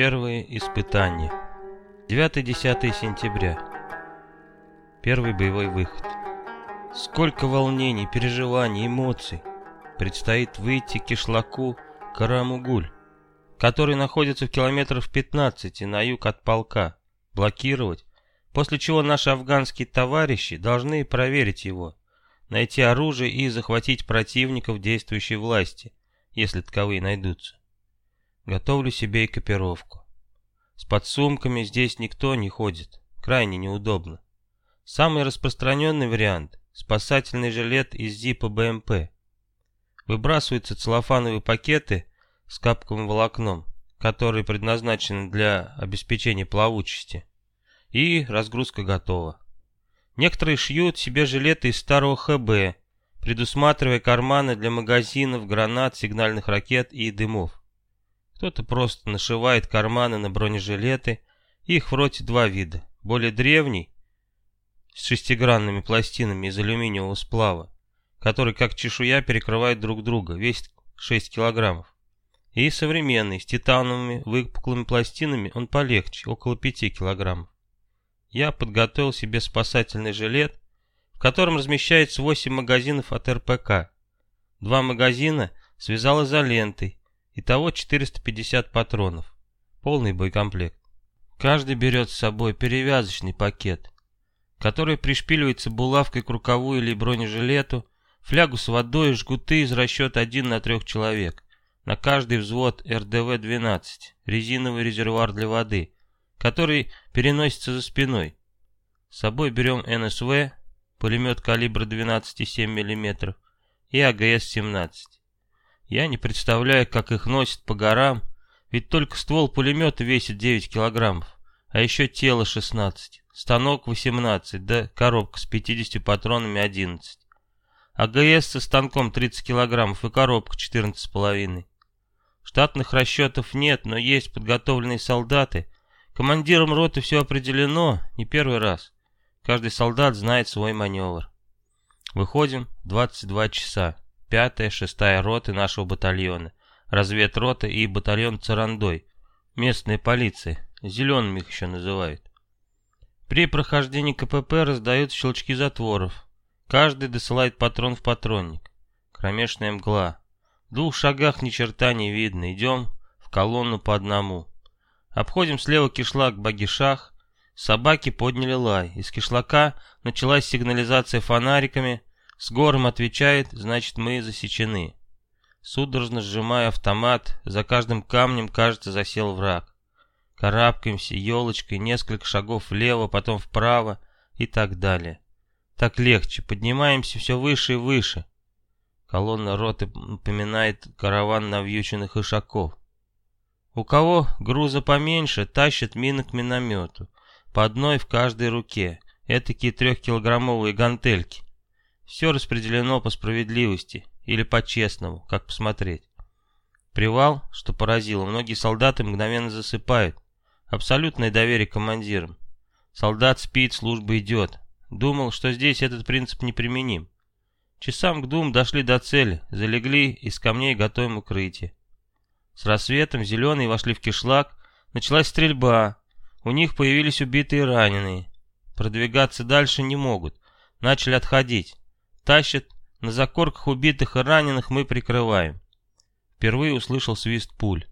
Первые испытания. 9-10 сентября. Первый боевой выход. Сколько волнений, переживаний, эмоций. Предстоит выйти к кишлаку Карамугуль, который находится в километрах 15 на юг от полка, блокировать, после чего наши афганские товарищи должны проверить его, найти оружие и захватить противников действующей власти, если таковые найдутся. Готовлю себе экипировку. С подсумками здесь никто не ходит, крайне неудобно. Самый распространенный вариант – спасательный жилет из зипа БМП. Выбрасываются целлофановые пакеты с капковым волокном, которые предназначены для обеспечения плавучести. И разгрузка готова. Некоторые шьют себе жилеты из старого ХБ, предусматривая карманы для магазинов, гранат, сигнальных ракет и дымов. Кто-то просто нашивает карманы на бронежилеты. Их в роте два вида. Более древний, с шестигранными пластинами из алюминиевого сплава, который как чешуя перекрывает друг друга, весит 6 килограммов. И современный, с титановыми выпуклыми пластинами, он полегче, около 5 килограммов. Я подготовил себе спасательный жилет, в котором размещается 8 магазинов от РПК. Два магазина связал изолентой, Итого 450 патронов. Полный боекомплект. Каждый берет с собой перевязочный пакет, который пришпиливается булавкой к рукаву или бронежилету, флягу с водой и жгуты из расчета 1 на 3 человек. На каждый взвод РДВ-12, резиновый резервуар для воды, который переносится за спиной. С собой берем НСВ, пулемет калибра 12,7 мм и АГС-17. Я не представляю, как их носят по горам, ведь только ствол пулемета весит 9 килограммов, а еще тело 16, станок 18, да коробка с 50 патронами 11. АГС со станком 30 килограммов и коробка 14,5. Штатных расчетов нет, но есть подготовленные солдаты. Командиром роты все определено, не первый раз. Каждый солдат знает свой маневр. Выходим в 22 часа пятая, шестая роты нашего батальона, разведрота и батальон Царандой, местная полиция, зелеными их еще называют. При прохождении КПП раздают щелчки затворов. Каждый досылает патрон в патронник. Кромешная мгла. В двух шагах ни черта не видно. Идем в колонну по одному. Обходим слева кишлак Багишах. Собаки подняли лай. Из кишлака началась сигнализация фонариками, с гором отвечает, значит мы засечены. Судорожно сжимая автомат, за каждым камнем, кажется, засел враг. Карабкаемся елочкой, несколько шагов влево, потом вправо и так далее. Так легче, поднимаемся все выше и выше. Колонна роты напоминает караван навьюченных ишаков. У кого груза поменьше, тащат мины к миномету. По одной в каждой руке. Этакие трехкилограммовые гантельки. Все распределено по справедливости или по-честному, как посмотреть. Привал, что поразило, многие солдаты мгновенно засыпают. Абсолютное доверие командирам. Солдат спит, служба идет. Думал, что здесь этот принцип неприменим. Часам к двум дошли до цели, залегли, из камней готовим укрытие. С рассветом зеленые вошли в кишлак, началась стрельба. У них появились убитые и раненые. Продвигаться дальше не могут, начали отходить. Тащат, на закорках убитых и раненых мы прикрываем. Впервые услышал свист пуль.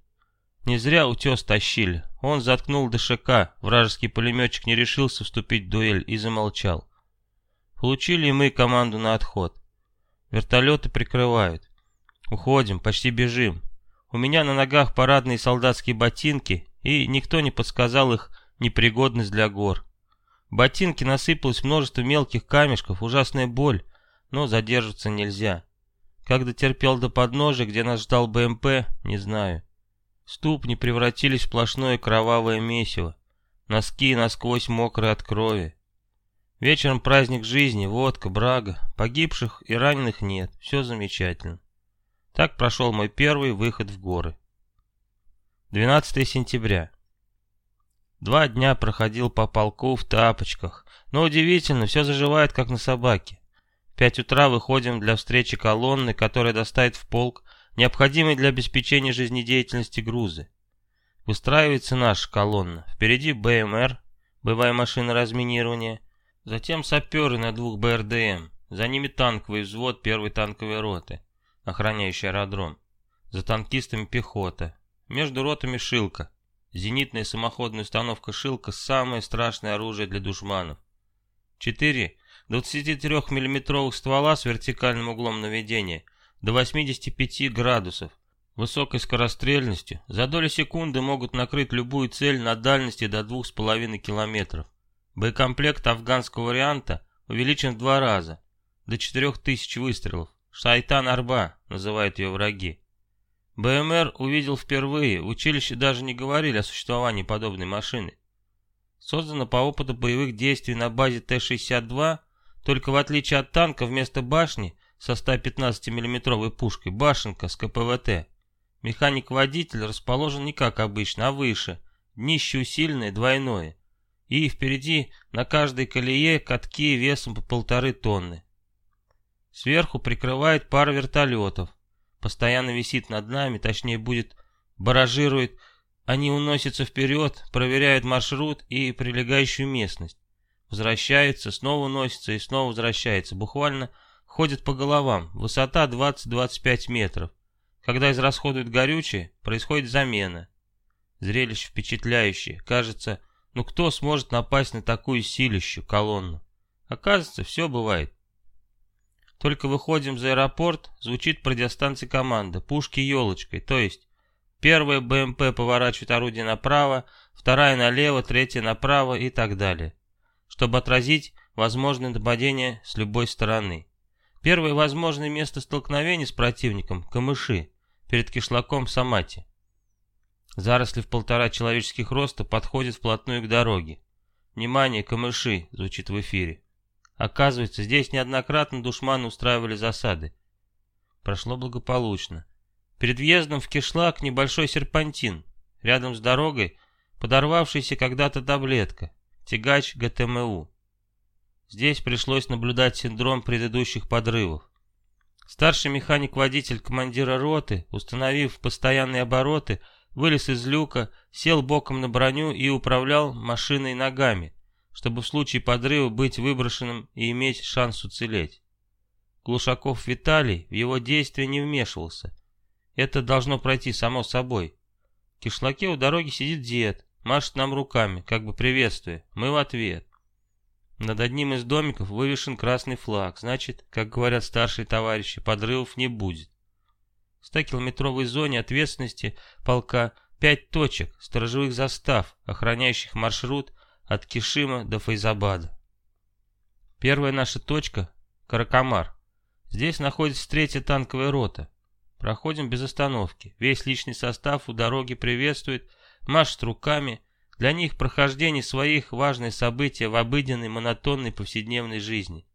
Не зря утес тащили. Он заткнул ДШК, вражеский пулеметчик не решился вступить в дуэль и замолчал. Получили мы команду на отход. Вертолеты прикрывают. Уходим, почти бежим. У меня на ногах парадные солдатские ботинки, и никто не подсказал их непригодность для гор. ботинки насыпалось множество мелких камешков, ужасная боль, но задерживаться нельзя. Как дотерпел до подножия, где нас ждал БМП, не знаю. Ступни превратились в сплошное кровавое месиво. Носки насквозь мокрые от крови. Вечером праздник жизни, водка, брага. Погибших и раненых нет, все замечательно. Так прошел мой первый выход в горы. 12 сентября. Два дня проходил по полку в тапочках, но удивительно, все заживает, как на собаке пять утра выходим для встречи колонны, которая доставит в полк необходимые для обеспечения жизнедеятельности грузы. Выстраивается наша колонна. Впереди БМР, боевая машина разминирования. Затем саперы на двух БРДМ. За ними танковый взвод первой танковой роты, охраняющий аэродром. За танкистами пехота. Между ротами Шилка. Зенитная самоходная установка Шилка – самое страшное оружие для душманов. Четыре 23 миллиметровых ствола с вертикальным углом наведения до 85 градусов, высокой скорострельностью, за доли секунды могут накрыть любую цель на дальности до 2,5 километров. Боекомплект афганского варианта увеличен в два раза, до 4000 выстрелов. «Шайтан-Арба» называют ее враги. БМР увидел впервые, в училище даже не говорили о существовании подобной машины. Создана по опыту боевых действий на базе Т-62, только в отличие от танка вместо башни со 115 миллиметровой пушкой башенка с КПВТ. Механик-водитель расположен не как обычно, а выше, днище усиленное, двойное. И впереди на каждой колее катки весом по полторы тонны. Сверху прикрывает пара вертолетов. Постоянно висит над нами, точнее будет баражирует. Они уносятся вперед, проверяют маршрут и прилегающую местность. Возвращаются, снова уносятся и снова возвращаются. Буквально ходят по головам. Высота 20-25 метров. Когда израсходуют горючее, происходит замена. Зрелище впечатляющее. Кажется, ну кто сможет напасть на такую силищу колонну? Оказывается, все бывает. Только выходим за аэропорт, звучит по команда «Пушки елочкой», то есть первая БМП поворачивает орудие направо, вторая налево, третья направо и так далее, чтобы отразить возможное нападение с любой стороны. Первое возможное место столкновения с противником – камыши, перед кишлаком Самати. Заросли в полтора человеческих роста подходят вплотную к дороге. «Внимание, камыши!» – звучит в эфире. Оказывается, здесь неоднократно душманы устраивали засады. Прошло благополучно. Перед въездом в кишлак небольшой серпантин. Рядом с дорогой подорвавшаяся когда-то таблетка. Тягач ГТМУ. Здесь пришлось наблюдать синдром предыдущих подрывов. Старший механик-водитель командира роты, установив постоянные обороты, вылез из люка, сел боком на броню и управлял машиной ногами, чтобы в случае подрыва быть выброшенным и иметь шанс уцелеть. Глушаков Виталий в его действия не вмешивался. Это должно пройти само собой. В кишлаке у дороги сидит дед, машет нам руками, как бы приветствуя. Мы в ответ. Над одним из домиков вывешен красный флаг, значит, как говорят старшие товарищи, подрывов не будет. В 100-километровой зоне ответственности полка пять точек сторожевых застав, охраняющих маршрут от Кишима до Файзабада. Первая наша точка – Каракамар. Здесь находится третья танковая рота. Проходим без остановки. Весь личный состав у дороги приветствует, машет руками. Для них прохождение своих важное событие в обыденной, монотонной повседневной жизни.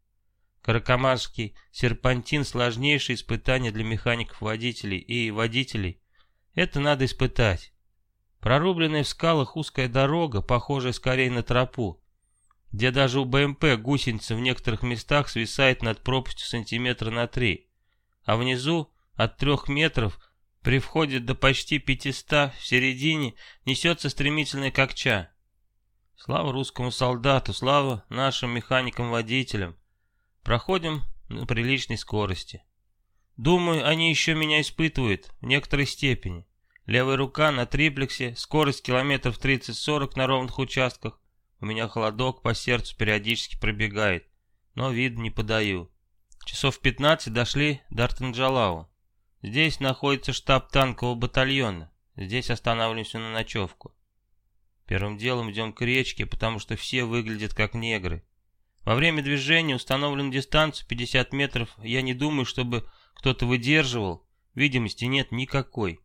Каракамарский серпантин – сложнейшее испытание для механиков-водителей и водителей. Это надо испытать. Прорубленная в скалах узкая дорога, похожая скорее на тропу, где даже у БМП гусеница в некоторых местах свисает над пропастью сантиметра на три, а внизу от трех метров при входе до почти пятиста в середине несется стремительная кокча. Слава русскому солдату, слава нашим механикам-водителям. Проходим на приличной скорости. Думаю, они еще меня испытывают в некоторой степени. Левая рука на триплексе, скорость километров 30-40 на ровных участках. У меня холодок по сердцу периодически пробегает, но вид не подаю. Часов 15 дошли до Артанджалау. Здесь находится штаб танкового батальона. Здесь останавливаемся на ночевку. Первым делом идем к речке, потому что все выглядят как негры. Во время движения установлена дистанцию 50 метров. Я не думаю, чтобы кто-то выдерживал. Видимости нет никакой.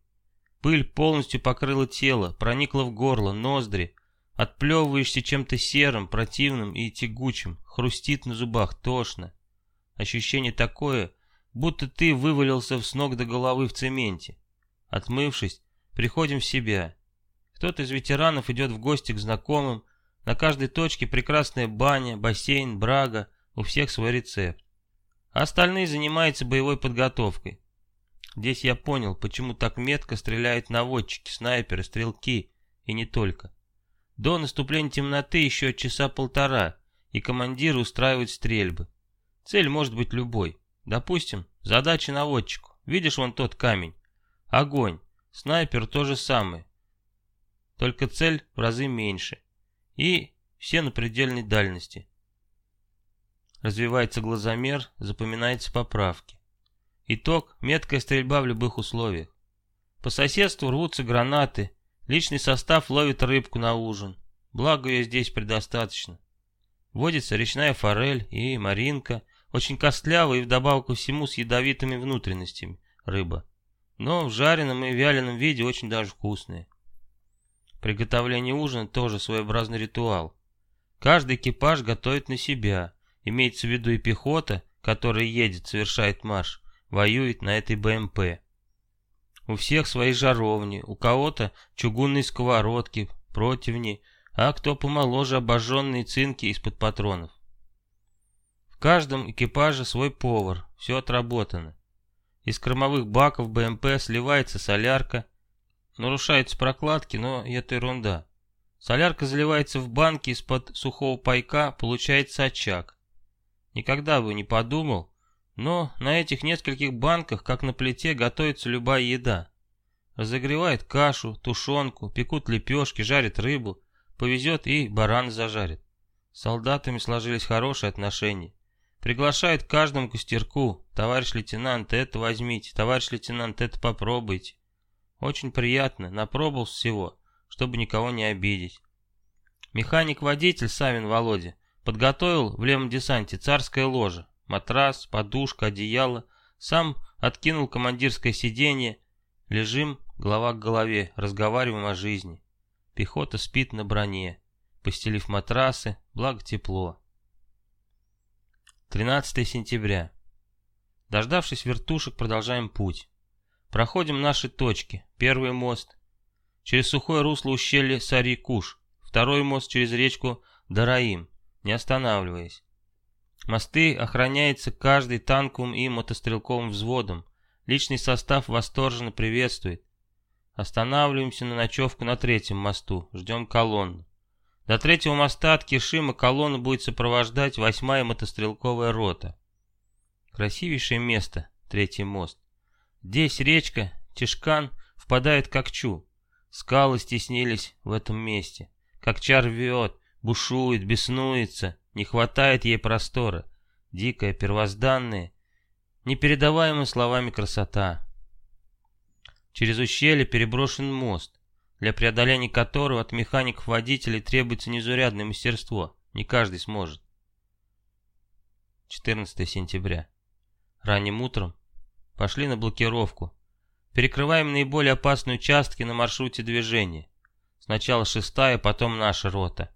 Пыль полностью покрыла тело, проникла в горло, ноздри. Отплевываешься чем-то серым, противным и тягучим. Хрустит на зубах, тошно. Ощущение такое, будто ты вывалился с ног до головы в цементе. Отмывшись, приходим в себя. Кто-то из ветеранов идет в гости к знакомым. На каждой точке прекрасная баня, бассейн, брага. У всех свой рецепт. А остальные занимаются боевой подготовкой. Здесь я понял, почему так метко стреляют наводчики, снайперы, стрелки. и не только. До наступления темноты еще часа полтора, и командиры устраивают стрельбы. Цель может быть любой. Допустим, задача наводчику. Видишь вон тот камень? Огонь. Снайпер то же самое. Только цель в разы меньше. И все на предельной дальности. Развивается глазомер, запоминаются поправки. Итог – меткая стрельба в любых условиях. По соседству рвутся гранаты, личный состав ловит рыбку на ужин. Благо ее здесь предостаточно. Водится речная форель и маринка, очень костлявая и вдобавок ко всему с ядовитыми внутренностями рыба. Но в жареном и вяленом виде очень даже вкусные. Приготовление ужина тоже своеобразный ритуал. Каждый экипаж готовит на себя. Имеется в виду и пехота, которая едет, совершает марш, воюет на этой БМП. У всех свои жаровни, у кого-то чугунные сковородки, противни, а кто помоложе обожженные цинки из-под патронов. В каждом экипаже свой повар, все отработано. Из кормовых баков БМП сливается солярка, нарушаются прокладки, но это ерунда. Солярка заливается в банки из-под сухого пайка, получается очаг. Никогда бы не подумал, но на этих нескольких банках, как на плите, готовится любая еда. Разогревает кашу, тушенку, пекут лепешки, жарят рыбу, повезет и баран зажарит. С солдатами сложились хорошие отношения. Приглашает к каждому костерку. Товарищ лейтенант, это возьмите. Товарищ лейтенант, это попробуйте. Очень приятно, напробовал всего, чтобы никого не обидеть. Механик-водитель Савин Володя подготовил в левом десанте царское ложе, Матрас, подушка, одеяло. Сам откинул командирское сиденье. Лежим, голова к голове, разговариваем о жизни. Пехота спит на броне, постелив матрасы, благо тепло. 13 сентября. Дождавшись вертушек, продолжаем путь. Проходим наши точки. Первый мост. Через сухое русло ущелья Сари-Куш. Второй мост через речку Дараим, не останавливаясь. Мосты охраняются каждый танковым и мотострелковым взводом. Личный состав восторженно приветствует. Останавливаемся на ночевку на третьем мосту. Ждем колонну. До третьего моста от Кишима колонну будет сопровождать восьмая мотострелковая рота. Красивейшее место, третий мост. Здесь речка Тишкан впадает в Кокчу. Скалы стеснились в этом месте. Кокча рвет, бушует, беснуется, не хватает ей простора. Дикая, первозданная, непередаваемая словами красота. Через ущелье переброшен мост, для преодоления которого от механиков-водителей требуется незурядное мастерство. Не каждый сможет. 14 сентября. Ранним утром пошли на блокировку. Перекрываем наиболее опасные участки на маршруте движения. Сначала шестая, потом наша рота.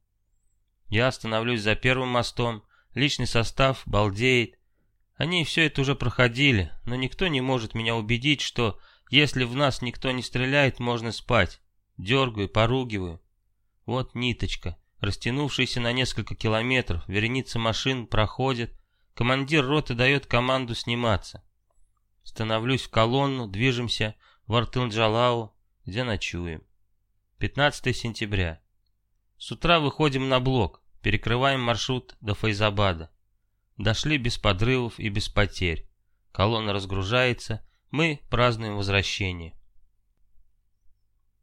Я остановлюсь за первым мостом, личный состав балдеет. Они все это уже проходили, но никто не может меня убедить, что если в нас никто не стреляет, можно спать. Дергаю, поругиваю. Вот ниточка, растянувшаяся на несколько километров, вереница машин проходит. Командир роты дает команду сниматься. Становлюсь в колонну, движемся в Артынджалау, где ночуем. 15 сентября. С утра выходим на блок. Перекрываем маршрут до Файзабада. Дошли без подрывов и без потерь. Колонна разгружается, мы празднуем возвращение.